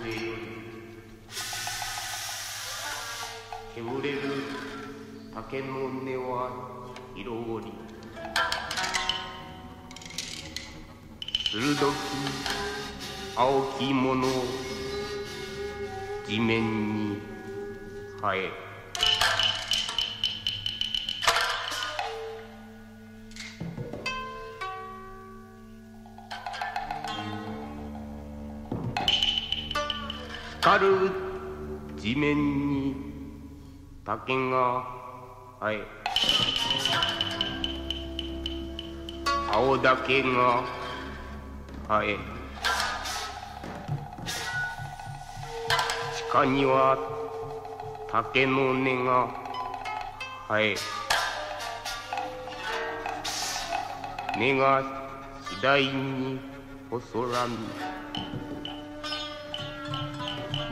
肩の上より煙れる竹の根は広がり。鋭き青きもの地面に生え。光る地面に竹が生え青竹が生え地下には竹の根が生え根が次第に細らみ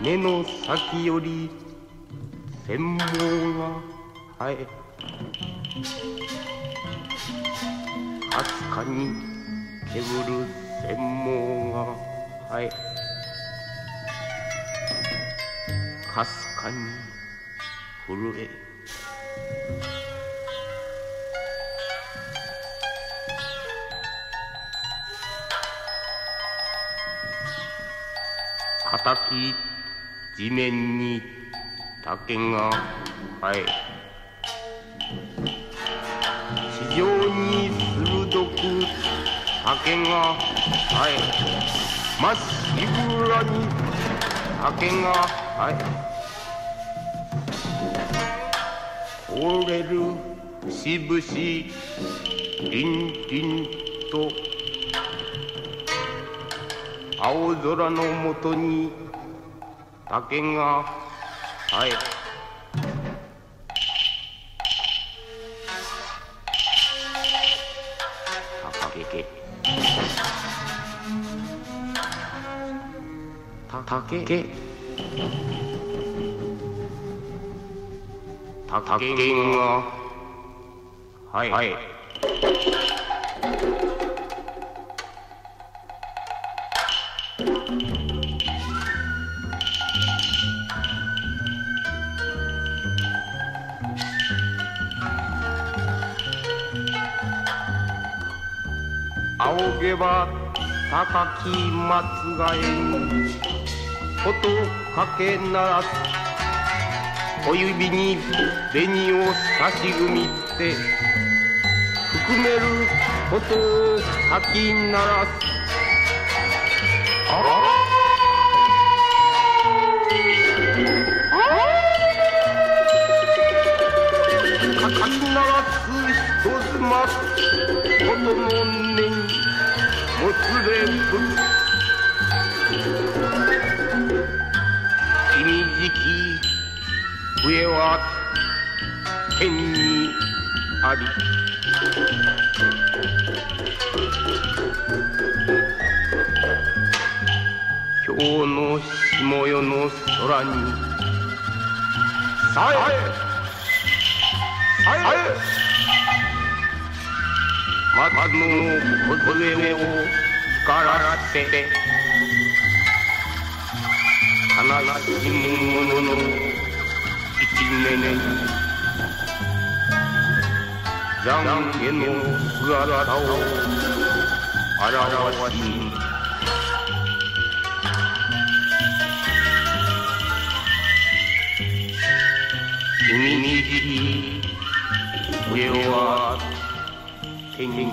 根の先より繊毛が生えかすかにけぶる繊毛が生えかすかに震え。固き地面に。竹が生え地上に鋭く竹が生えまっしぐらに竹が生え折れる節々りんりんと。青空のもとに竹が生え竹けけた竹けた竹が生え仰げば高き松がえにことかけならす小指に紅を差し組みって含めることを書きならす君じき上は天にあり。今日の下夜の空にさえ。さえ。松の小を光らせて悲しむ者 King, King.